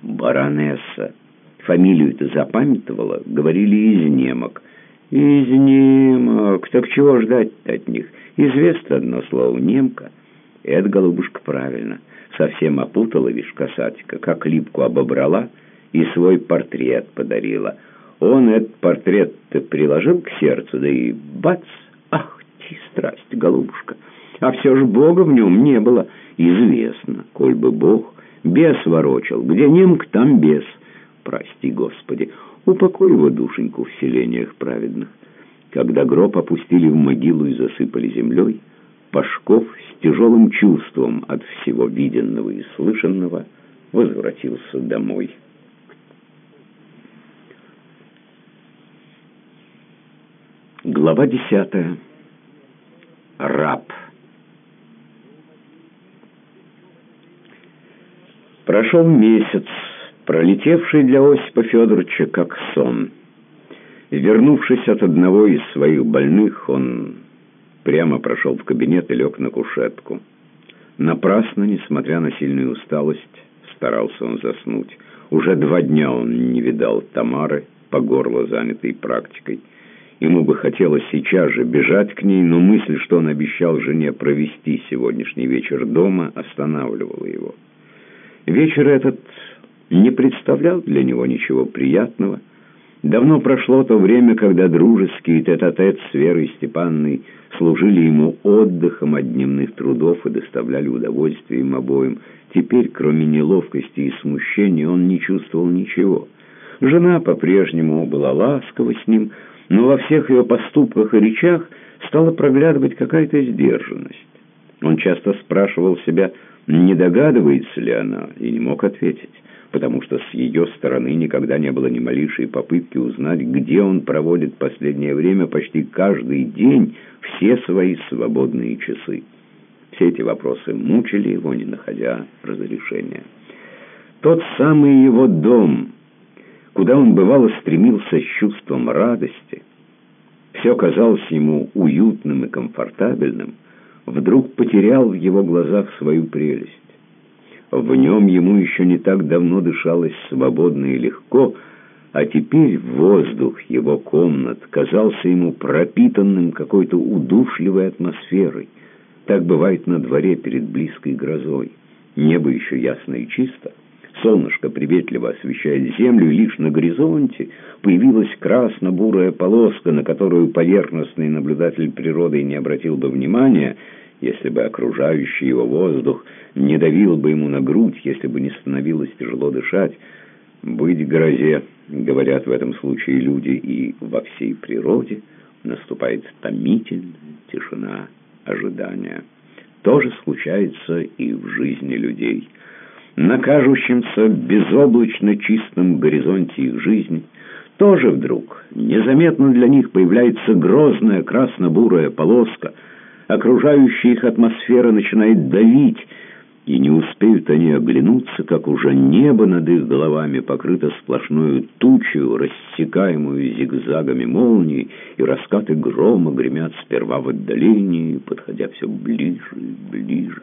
Баронесса. Фамилию-то запамятовала, говорили из немок. Из немок. Так чего ждать от них? Известно одно слово «немка». Это, голубушка, правильно совсем опутала, вишь, касатика, как липку обобрала и свой портрет подарила. Он этот портрет-то приложил к сердцу, да и бац! Ах, ти страсть, голубушка! А все же Бога в нем не было. Известно, коль бы Бог бес ворочал, где немк, там бес. Прости, Господи, упокой его душеньку в селениях праведных. Когда гроб опустили в могилу и засыпали землей, Пашков с тяжелым чувством от всего виденного и слышанного возвратился домой. Глава десятая. Раб. Прошел месяц, пролетевший для Осипа Федоровича как сон. Вернувшись от одного из своих больных, он прямо прошел в кабинет и лег на кушетку. Напрасно, несмотря на сильную усталость, старался он заснуть. Уже два дня он не видал Тамары, по горло занятой практикой. Ему бы хотелось сейчас же бежать к ней, но мысль, что он обещал жене провести сегодняшний вечер дома, останавливала его. Вечер этот не представлял для него ничего приятного, Давно прошло то время, когда дружеские тет-а-тет -тет с Верой Степанной служили ему отдыхом от дневных трудов и доставляли удовольствие им обоим. Теперь, кроме неловкости и смущения, он не чувствовал ничего. Жена по-прежнему была ласкова с ним, но во всех ее поступках и речах стала проглядывать какая-то сдержанность. Он часто спрашивал себя, не догадывается ли она, и не мог ответить, потому что с ее стороны никогда не было ни малейшей попытки узнать, где он проводит последнее время почти каждый день все свои свободные часы. Все эти вопросы мучили его, не находя разрешения. Тот самый его дом, куда он бывало стремился с чувством радости, все казалось ему уютным и комфортабельным, вдруг потерял в его глазах свою прелесть. В нем ему еще не так давно дышалось свободно и легко, а теперь воздух его комнат казался ему пропитанным какой-то удушливой атмосферой. Так бывает на дворе перед близкой грозой. Небо еще ясно и чисто. Солнышко приветливо освещает землю, и лишь на горизонте появилась красно-бурая полоска, на которую поверхностный наблюдатель природы не обратил бы внимания, если бы окружающий его воздух не давил бы ему на грудь, если бы не становилось тяжело дышать. Быть грозе, говорят в этом случае люди, и во всей природе наступает томительная тишина ожидания. То же случается и в жизни людей – на кажущемся безоблачно чистом горизонте их жизни, тоже вдруг незаметно для них появляется грозная красно-бурая полоска, окружающая их атмосфера начинает давить, и не успеют они оглянуться, как уже небо над их головами покрыто сплошную тучью, рассекаемую зигзагами молний, и раскаты грома гремят сперва в отдалении, подходя все ближе и ближе.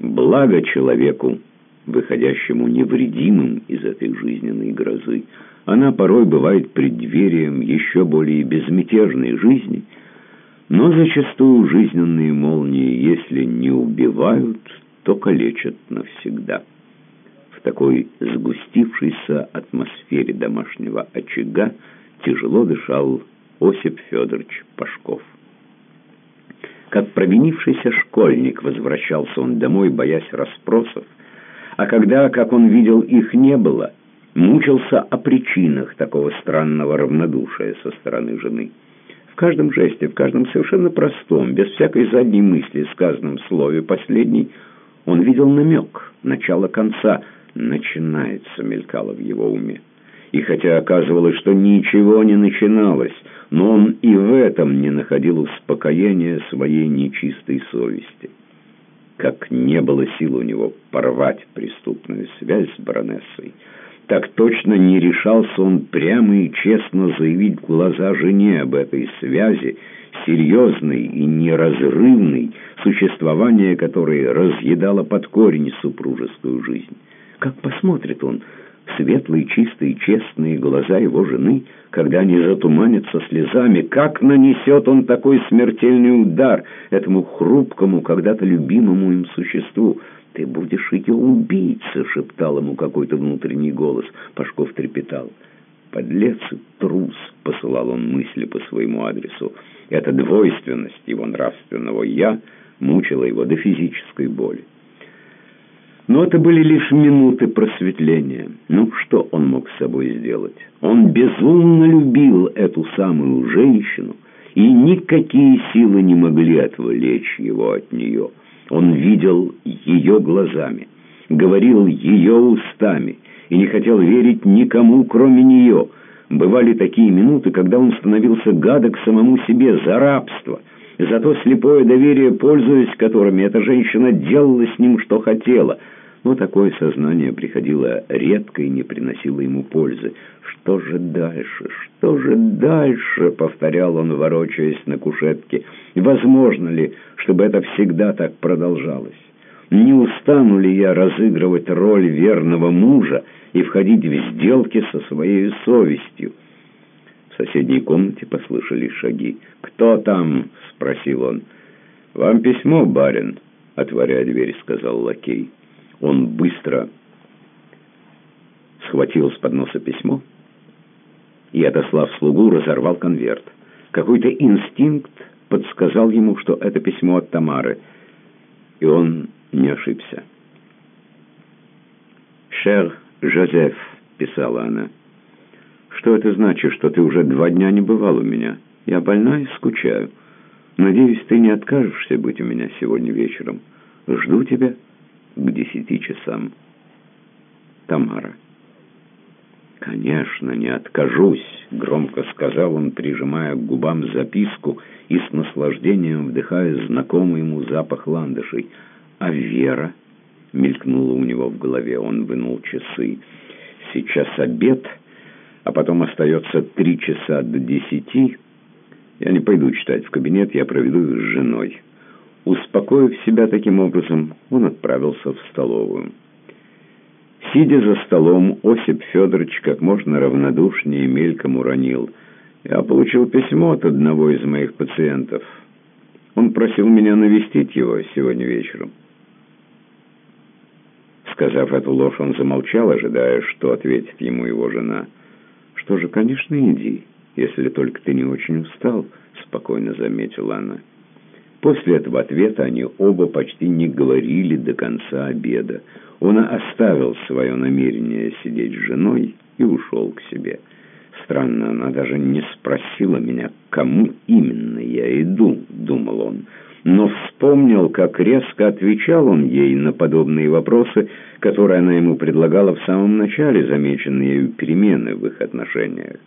Благо человеку, выходящему невредимым из этой жизненной грозы, она порой бывает преддверием еще более безмятежной жизни, но зачастую жизненные молнии, если не убивают, то калечат навсегда. В такой сгустившейся атмосфере домашнего очага тяжело дышал Осип Федорович Пашков. Как провинившийся школьник возвращался он домой, боясь расспросов, а когда, как он видел, их не было, мучился о причинах такого странного равнодушия со стороны жены. В каждом жесте, в каждом совершенно простом, без всякой задней мысли, сказанном слове последней, он видел намек, начало конца, начинается, мелькало в его уме. И хотя оказывалось, что ничего не начиналось, но он и в этом не находил успокоения своей нечистой совести. Как не было сил у него порвать преступную связь с баронессой, так точно не решался он прямо и честно заявить в глаза жене об этой связи, серьезной и неразрывной, существование которой разъедало под корень супружескую жизнь. Как посмотрит он светлые, чистые, честные глаза его жены, когда они затуманятся слезами, как нанесет он такой смертельный удар этому хрупкому, когда-то любимому им существу. «Ты будешь ее убийца!» — шептал ему какой-то внутренний голос. Пашков трепетал. «Подлец и трус!» — посылал он мысли по своему адресу. Эта двойственность его нравственного «я» мучила его до физической боли. Но это были лишь минуты просветления. Ну, что он мог с собой сделать? Он безумно любил эту самую женщину, и никакие силы не могли отвлечь его от нее. Он видел ее глазами, говорил ее устами и не хотел верить никому, кроме нее. Бывали такие минуты, когда он становился гадок самому себе за рабство, за то слепое доверие, пользуясь которыми эта женщина делала с ним, что хотела — но такое сознание приходило редко и не приносило ему пользы. «Что же дальше? Что же дальше?» — повторял он, ворочаясь на кушетке. «Возможно ли, чтобы это всегда так продолжалось? Не устану ли я разыгрывать роль верного мужа и входить в сделки со своей совестью?» В соседней комнате послышались шаги. «Кто там?» — спросил он. «Вам письмо, барин», — отворяя дверь, сказал лакей. Он быстро схватил с подноса письмо и, отослав слугу, разорвал конверт. Какой-то инстинкт подсказал ему, что это письмо от Тамары, и он не ошибся. «Шер Жозеф», — писала она, — «что это значит, что ты уже два дня не бывал у меня? Я больна и скучаю. Надеюсь, ты не откажешься быть у меня сегодня вечером. Жду тебя к десяти часам. Тамара». «Конечно, не откажусь», — громко сказал он, прижимая к губам записку и с наслаждением вдыхая знакомый ему запах ландышей. «А Вера?» — мелькнуло у него в голове. Он вынул часы. «Сейчас обед, а потом остается три часа до десяти. Я не пойду читать в кабинет, я проведу их с женой». Успокоив себя таким образом, он отправился в столовую. Сидя за столом, Осип Федорович как можно равнодушнее мельком уронил. «Я получил письмо от одного из моих пациентов. Он просил меня навестить его сегодня вечером». Сказав эту ложь, он замолчал, ожидая, что ответит ему его жена. «Что же, конечно, иди, если только ты не очень устал», — спокойно заметила она. После этого ответа они оба почти не говорили до конца обеда. Он оставил свое намерение сидеть с женой и ушел к себе. Странно, она даже не спросила меня, кому именно я иду, думал он. Но вспомнил, как резко отвечал он ей на подобные вопросы, которые она ему предлагала в самом начале, замеченные перемены в их отношениях.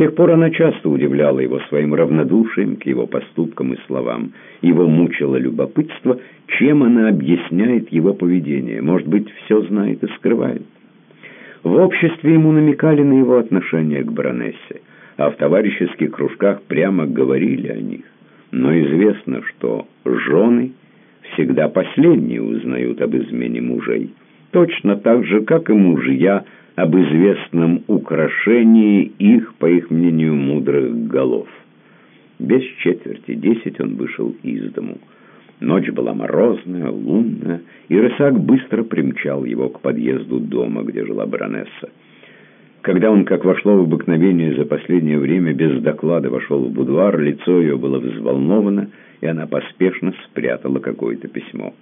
Тех пор она часто удивляла его своим равнодушием к его поступкам и словам. Его мучило любопытство, чем она объясняет его поведение. Может быть, все знает и скрывает. В обществе ему намекали на его отношение к баронессе, а в товарищеских кружках прямо говорили о них. Но известно, что жены всегда последние узнают об измене мужей. Точно так же, как и мужья – об известном украшении их, по их мнению, мудрых голов. Без четверти десять он вышел из дому. Ночь была морозная, лунная, и рысак быстро примчал его к подъезду дома, где жила баронесса. Когда он, как вошло в обыкновение за последнее время, без доклада вошел в будуар, лицо ее было взволновано, и она поспешно спрятала какое-то письмо.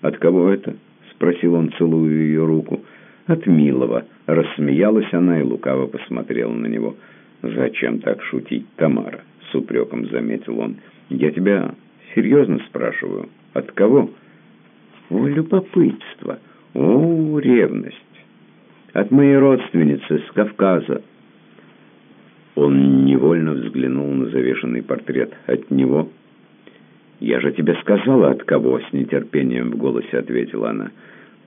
«От кого это?» — спросил он, целуя ее руку. «От милого», — рассмеялась она и лукаво посмотрела на него. «Зачем так шутить, Тамара?» — с упреком заметил он. «Я тебя серьезно спрашиваю. От кого?» «О, любопытство! О, ревность! От моей родственницы с Кавказа!» Он невольно взглянул на завешенный портрет. «От него?» «Я же тебе сказала, от кого?» — с нетерпением в голосе ответила она.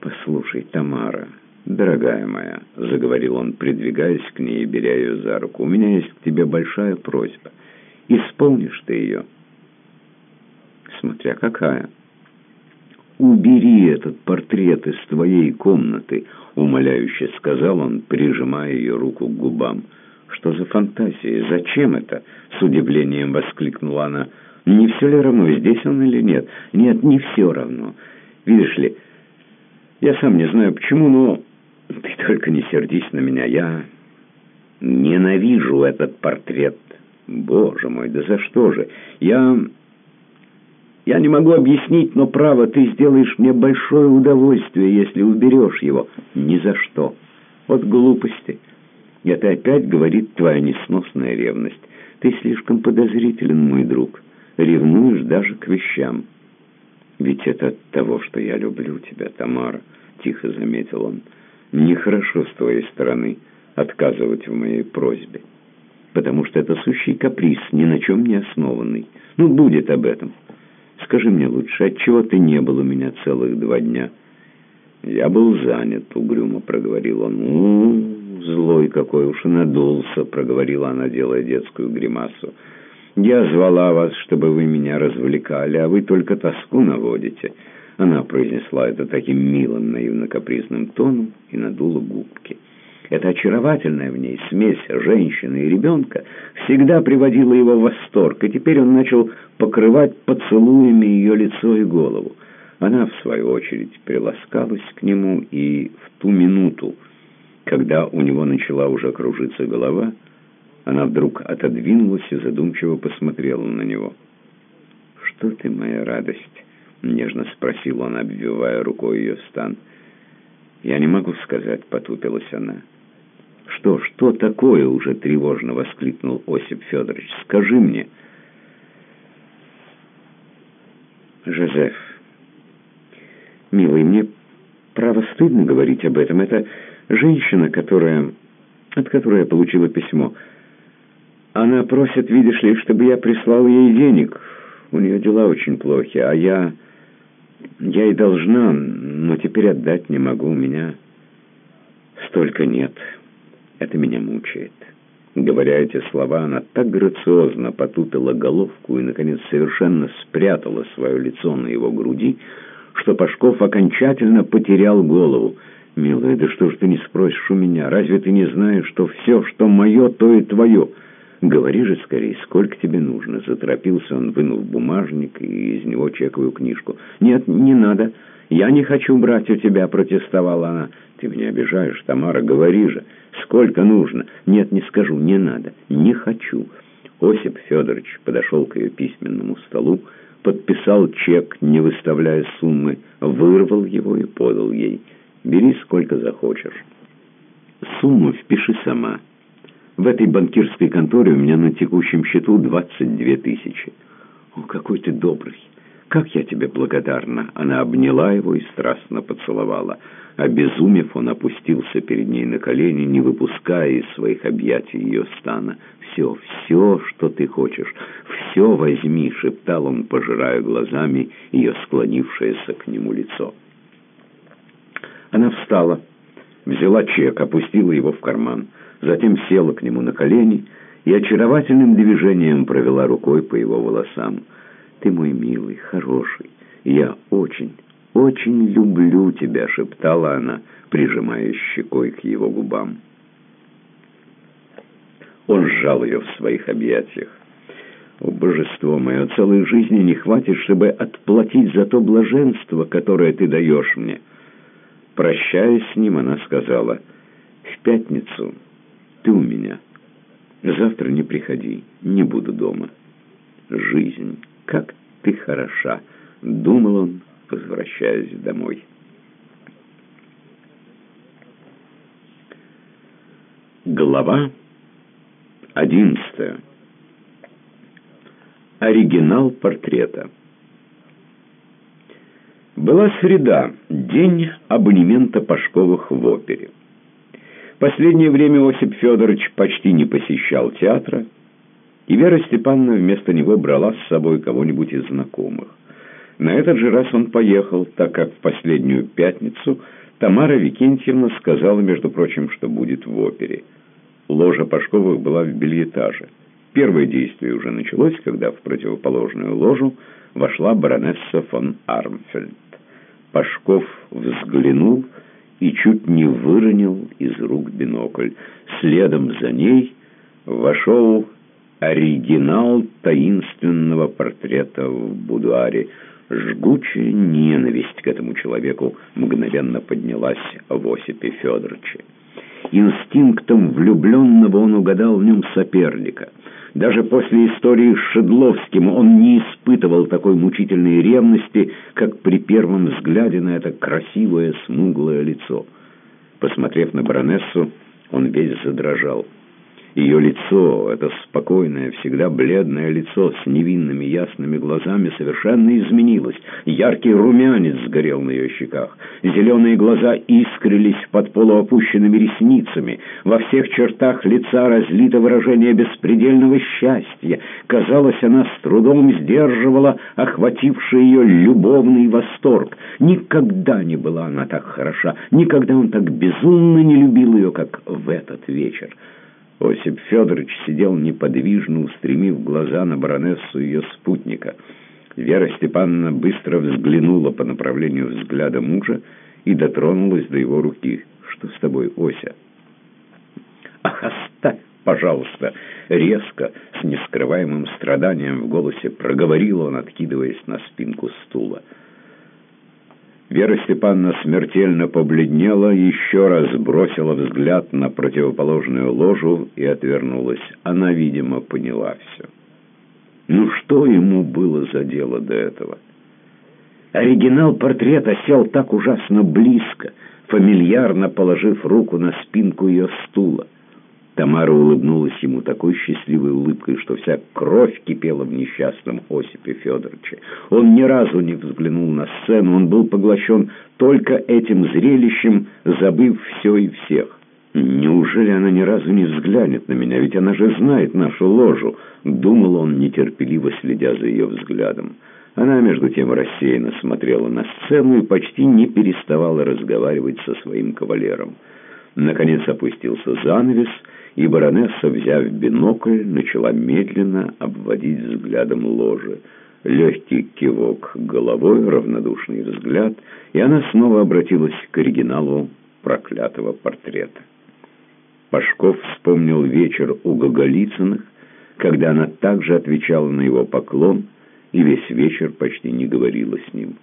«Послушай, Тамара...» «Дорогая моя», — заговорил он, придвигаясь к ней и беря ее за руку, — «у меня есть к тебе большая просьба. Исполнишь ты ее?» «Смотря какая». «Убери этот портрет из твоей комнаты», — умоляюще сказал он, прижимая ее руку к губам. «Что за фантазия? Зачем это?» — с удивлением воскликнула она. «Не все ли равно, здесь он или нет?» «Нет, не все равно. Видишь ли, я сам не знаю почему, но ты только не сердись на меня, я ненавижу этот портрет. Боже мой, да за что же? Я... Я не могу объяснить, но право, ты сделаешь мне большое удовольствие, если уберешь его. Ни за что. Вот глупости. Это опять говорит твоя несносная ревность. Ты слишком подозрителен, мой друг. Ревнуешь даже к вещам. Ведь это от того, что я люблю тебя, Тамара, — тихо заметил он. Нехорошо с твоей стороны отказывать в моей просьбе, потому что это сущий каприз, ни на чем не основанный. Ну, будет об этом. Скажи мне лучше, отчего ты не был у меня целых два дня?» «Я был занят», — угрюмо проговорил он. «У, злой какой уж и надулся», — проговорила она, делая детскую гримасу. «Я звала вас, чтобы вы меня развлекали, а вы только тоску наводите». Она произнесла это таким милым, наивно-капризным тоном и надула губки. Эта очаровательная в ней смесь женщины и ребенка всегда приводила его в восторг, и теперь он начал покрывать поцелуями ее лицо и голову. Она, в свою очередь, приласкалась к нему, и в ту минуту, когда у него начала уже кружиться голова, Она вдруг отодвинулась и задумчиво посмотрела на него. «Что ты, моя радость?» — нежно спросил он, обвивая рукой ее стан. «Я не могу сказать», — потупилась она. «Что, что такое?» — уже тревожно воскликнул Осип Федорович. «Скажи мне». «Жозеф, милый, мне право стыдно говорить об этом. Это женщина, которая... от которой я получила письмо. Она просит, видишь ли, чтобы я прислал ей денег. У нее дела очень плохи, а я... Я и должна, но теперь отдать не могу. У меня столько нет. Это меня мучает». Говоря эти слова, она так грациозно потупила головку и, наконец, совершенно спрятала свое лицо на его груди, что Пашков окончательно потерял голову. «Милая, да что ж ты не спросишь у меня? Разве ты не знаешь, что все, что мое, то и твое?» «Говори же скорее, сколько тебе нужно?» Заторопился он, вынув бумажник и из него чековую книжку. «Нет, не надо. Я не хочу брать у тебя», — протестовала она. «Ты меня обижаешь, Тамара, говори же. Сколько нужно?» «Нет, не скажу, не надо. Не хочу». Осип Федорович подошел к ее письменному столу, подписал чек, не выставляя суммы, вырвал его и подал ей. «Бери сколько захочешь. Сумму впиши сама». В этой банкирской конторе у меня на текущем счету 22 тысячи. О, какой ты добрый! Как я тебе благодарна!» Она обняла его и страстно поцеловала. Обезумев, он опустился перед ней на колени, не выпуская из своих объятий ее стана. «Все, все, что ты хочешь, все возьми!» — шептал он, пожирая глазами ее склонившееся к нему лицо. Она встала, взяла чек, опустила его в карман — затем села к нему на колени и очаровательным движением провела рукой по его волосам. «Ты мой милый, хороший, я очень, очень люблю тебя», — шептала она, прижимая щекой к его губам. Он сжал ее в своих объятиях. «О, божество мое, целой жизни не хватит, чтобы отплатить за то блаженство, которое ты даешь мне». Прощаясь с ним, она сказала, «В пятницу...» Ты у меня. Завтра не приходи, не буду дома. Жизнь, как ты хороша, думал он, возвращаясь домой. Глава одиннадцатая. Оригинал портрета. Была среда, день абонемента Пашковых в опере. Последнее время Осип Федорович почти не посещал театра, и Вера Степановна вместо него брала с собой кого-нибудь из знакомых. На этот же раз он поехал, так как в последнюю пятницу Тамара Викентьевна сказала, между прочим, что будет в опере. Ложа Пашковых была в бельетаже. Первое действие уже началось, когда в противоположную ложу вошла баронесса фон Армфельд. Пашков взглянул и чуть не выронил из рук бинокль. Следом за ней вошел оригинал таинственного портрета в будуаре. Жгучая ненависть к этому человеку мгновенно поднялась в Осипе Федоровиче. Инстинктом влюбленного он угадал в нем соперника — даже после истории с Шедловским он не испытывал такой мучительной ревности, как при первом взгляде на это красивое смуглое лицо. Посмотрев на баронессу, он весь задрожал. Ее лицо, это спокойное, всегда бледное лицо с невинными ясными глазами совершенно изменилось. Яркий румянец сгорел на ее щеках. Зеленые глаза искрились под полуопущенными ресницами. Во всех чертах лица разлито выражение беспредельного счастья. Казалось, она с трудом сдерживала охвативший ее любовный восторг. Никогда не была она так хороша, никогда он так безумно не любил ее, как в этот вечер. Осип Федорович сидел неподвижно, устремив глаза на баронессу ее спутника. Вера Степановна быстро взглянула по направлению взгляда мужа и дотронулась до его руки. «Что с тобой, Ося?» «Ах, оставь, пожалуйста!» Резко, с нескрываемым страданием в голосе проговорил он, откидываясь на спинку стула. Вера Степановна смертельно побледнела, еще раз бросила взгляд на противоположную ложу и отвернулась. Она, видимо, поняла все. Ну что ему было за дело до этого? Оригинал портрета сел так ужасно близко, фамильярно положив руку на спинку ее стула. Тамара улыбнулась ему такой счастливой улыбкой, что вся кровь кипела в несчастном Осипе Федоровиче. Он ни разу не взглянул на сцену, он был поглощен только этим зрелищем, забыв все и всех. «Неужели она ни разу не взглянет на меня? Ведь она же знает нашу ложу!» — думал он, нетерпеливо следя за ее взглядом. Она, между тем, рассеянно смотрела на сцену и почти не переставала разговаривать со своим кавалером. Наконец опустился занавес, и баронесса, взяв бинокль, начала медленно обводить взглядом ложе. Легкий кивок головой, равнодушный взгляд, и она снова обратилась к оригиналу проклятого портрета. Пашков вспомнил вечер у Гоголицыных, когда она также отвечала на его поклон и весь вечер почти не говорила с ним.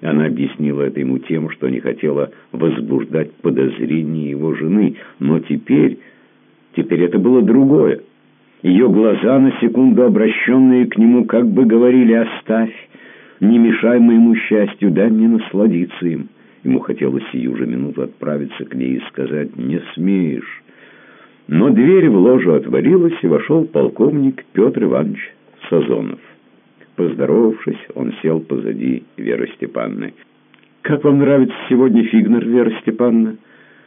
Она объяснила это ему тем, что не хотела возбуждать подозрения его жены, но теперь, теперь это было другое. Ее глаза, на секунду обращенные к нему, как бы говорили «Оставь, не мешай моему счастью, дай мне насладиться им». Ему хотелось сию же минуту отправиться к ней и сказать «Не смеешь». Но дверь в ложу отворилась, и вошел полковник Петр Иванович Сазонов. Поздоровавшись, он сел позади Веры Степанны. «Как вам нравится сегодня Фигнер, Вера Степановна?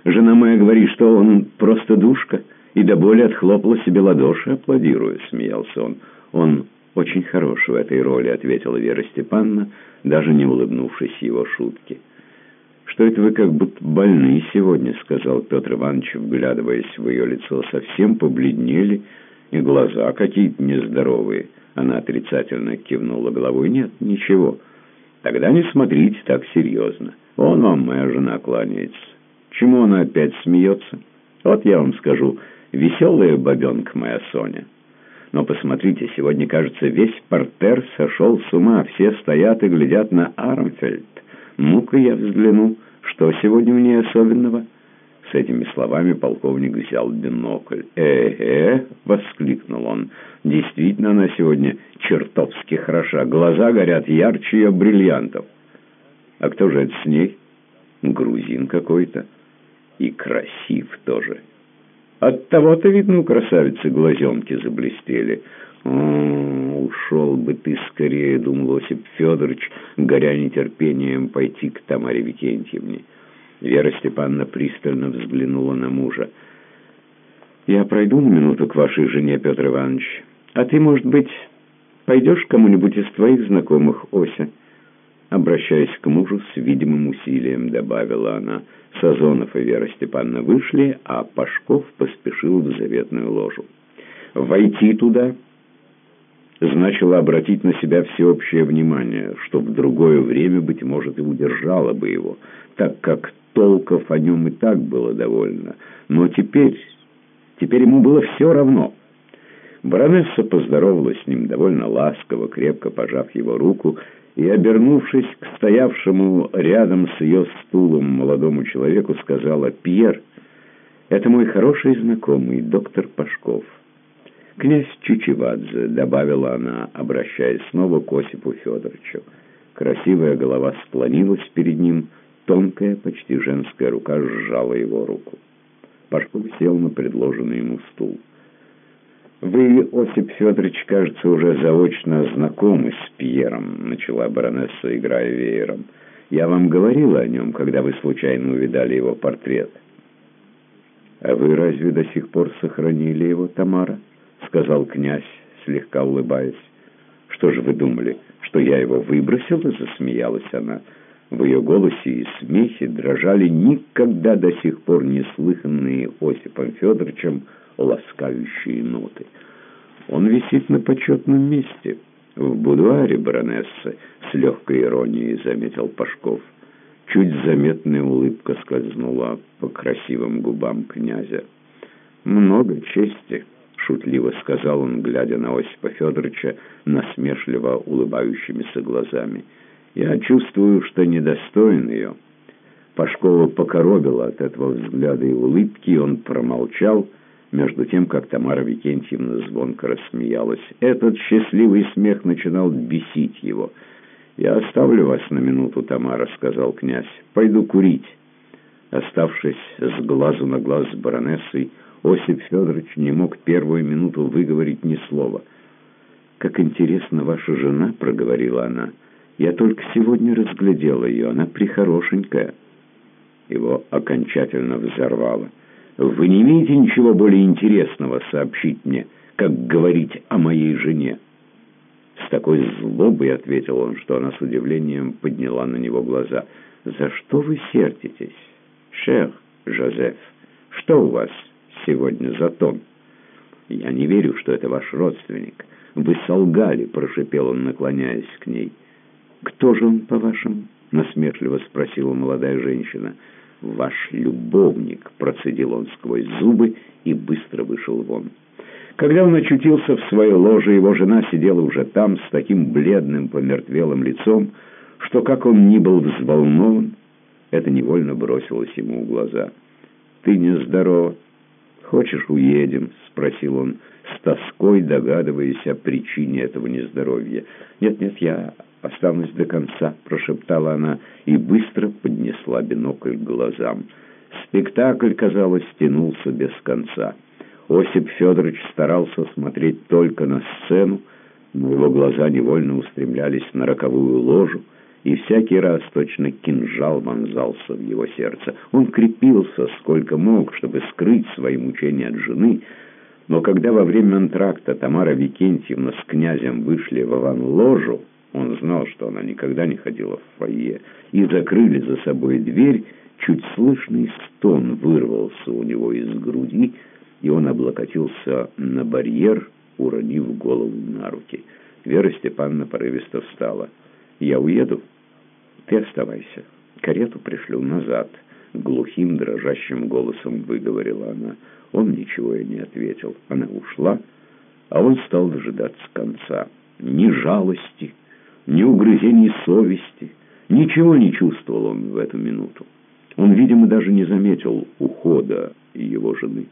Жена моя говорит, что он просто душка, и до боли отхлопала себе ладоши, аплодируя», — смеялся он. «Он очень хорош в этой роли», — ответила Вера Степановна, даже не улыбнувшись его шутке. «Что это вы как будто больны сегодня?» — сказал Петр Иванович, вглядываясь в ее лицо. «Совсем побледнели, и глаза какие-то нездоровые». Она отрицательно кивнула головой. «Нет, ничего. Тогда не смотрите так серьезно. Он вам, моя жена, кланяется. Чему она опять смеется? Вот я вам скажу, веселая бабенка моя Соня». Но посмотрите, сегодня, кажется, весь портер сошел с ума. Все стоят и глядят на Армфельд. Ну-ка я взгляну, что сегодня в ней особенного». С этими словами полковник взял бинокль. «Э-э!» — воскликнул он. «Действительно, она сегодня чертовски хороша. Глаза горят ярче ее бриллиантов. А кто же это с ней? Грузин какой-то. И красив тоже. От того-то, видно, у красавицы глазенки заблестели». «О, ушел бы ты скорее», — думал Осип Федорович, горя нетерпением пойти к Тамаре Викентьевне. Вера Степановна пристально взглянула на мужа. «Я пройду на минуту к вашей жене, Петр Иванович. А ты, может быть, пойдешь кому-нибудь из твоих знакомых, Ося?» Обращаясь к мужу, с видимым усилием добавила она. Сазонов и Вера Степановна вышли, а Пашков поспешил в заветную ложу. «Войти туда...» значило обратить на себя всеобщее внимание, что в другое время, быть может, и удержало бы его, так как толков о нем и так было довольно. Но теперь, теперь ему было все равно. Баронесса поздоровалась с ним довольно ласково, крепко пожав его руку, и, обернувшись к стоявшему рядом с ее стулом молодому человеку, сказала «Пьер, это мой хороший знакомый, доктор Пашков». «Князь Чучевадзе», — добавила она, обращаясь снова к Осипу Федоровичу. Красивая голова склонилась перед ним, тонкая, почти женская рука сжала его руку. Пашков сел на предложенный ему стул. «Вы, Осип Федорович, кажется, уже заочно знакомы с Пьером», — начала баронесса, играя веером. «Я вам говорила о нем, когда вы случайно увидали его портрет». «А вы разве до сих пор сохранили его, Тамара?» — сказал князь, слегка улыбаясь. «Что же вы думали, что я его выбросила?» — засмеялась она. В ее голосе и смехе дрожали никогда до сих пор не слыханные Осипом Федоровичем ласкающие ноты. «Он висит на почетном месте, в будуаре баронессы», — с легкой иронией заметил Пашков. Чуть заметная улыбка скользнула по красивым губам князя. «Много чести» шутливо сказал он, глядя на Осипа Федоровича насмешливо улыбающимися глазами. Я чувствую, что недостоин ее». Пашкова покоробила от этого взгляда и улыбки, и он промолчал, между тем, как Тамара Викентьевна звонко рассмеялась. Этот счастливый смех начинал бесить его. «Я оставлю вас на минуту, Тамара», — сказал князь. «Пойду курить». Оставшись с глазу на глаз с баронессой, Осип Федорович не мог первую минуту выговорить ни слова. «Как интересно ваша жена», — проговорила она. «Я только сегодня разглядела ее, она прихорошенькая». Его окончательно взорвало. «Вы не имеете ничего более интересного сообщить мне, как говорить о моей жене?» С такой злобой ответил он, что она с удивлением подняла на него глаза. «За что вы сердитесь, шех Жозеф? Что у вас сегодня за тон?» «Я не верю, что это ваш родственник. Вы солгали», — прошипел он, наклоняясь к ней. «Кто же он, по-вашему?» — насмешливо спросила молодая женщина ваш любовник», — процедил он сквозь зубы и быстро вышел вон. Когда он очутился в своей ложе, его жена сидела уже там с таким бледным, помертвелым лицом, что, как он ни был взволнован, это невольно бросилось ему в глаза. «Ты нездорова. Хочешь, уедем?» — спросил он, с тоской догадываясь о причине этого нездоровья. «Нет-нет, я «Останусь до конца», — прошептала она и быстро поднесла бинокль к глазам. Спектакль, казалось, тянулся без конца. Осип Федорович старался смотреть только на сцену, но его глаза невольно устремлялись на роковую ложу, и всякий раз точно кинжал вонзался в его сердце. Он крепился сколько мог, чтобы скрыть свои мучения от жены, но когда во время антракта Тамара Викентьевна с князем вышли в Иван-ложу, он знал, что она никогда не ходила в фойе, и закрыли за собой дверь, чуть слышный стон вырвался у него из груди, и он облокотился на барьер, уронив голову на руки. Вера Степановна порывисто встала. «Я уеду. Ты оставайся. Карету пришлю назад». Глухим, дрожащим голосом выговорила она. Он ничего и не ответил. Она ушла, а он стал дожидаться конца. Ни жалости, ни угрызений совести. Ничего не чувствовал он в эту минуту. Он, видимо, даже не заметил ухода его жены.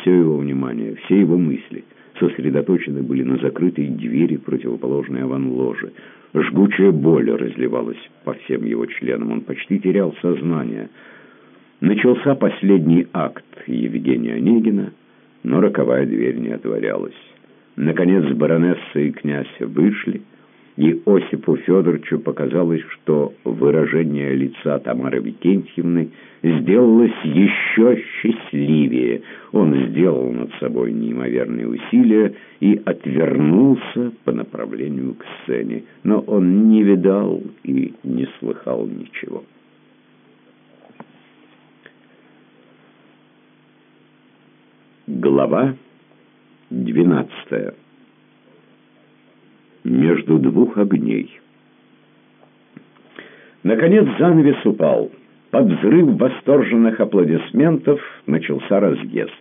Все его внимание, все его мысли сосредоточены были на закрытой двери противоположной аван-ложи. Жгучая боль разливалась по всем его членам. Он почти терял сознание. Начался последний акт Евгения Онегина, но роковая дверь не отворялась. Наконец баронесса и князь вышли, и Осипу Федоровичу показалось, что выражение лица Тамары Викентьевны сделалось еще счастливее. Он сделал над собой неимоверные усилия и отвернулся по направлению к сцене, но он не видал и не слыхал ничего. Глава двенадцатая между двух огней. Наконец занавес упал. Под взрыв восторженных аплодисментов начался разъезд.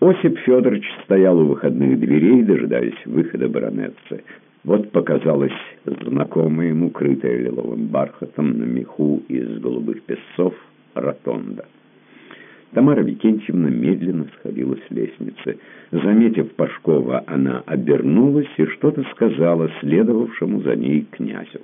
Осип Федорович стоял у выходных дверей, дожидаясь выхода баронессы. Вот показалась знакомая ему, крытая лиловым бархатом на меху из голубых песцов, ротонда. Тамара Викентьевна медленно сходила с лестницы. Заметив Пашкова, она обернулась и что-то сказала следовавшему за ней князю.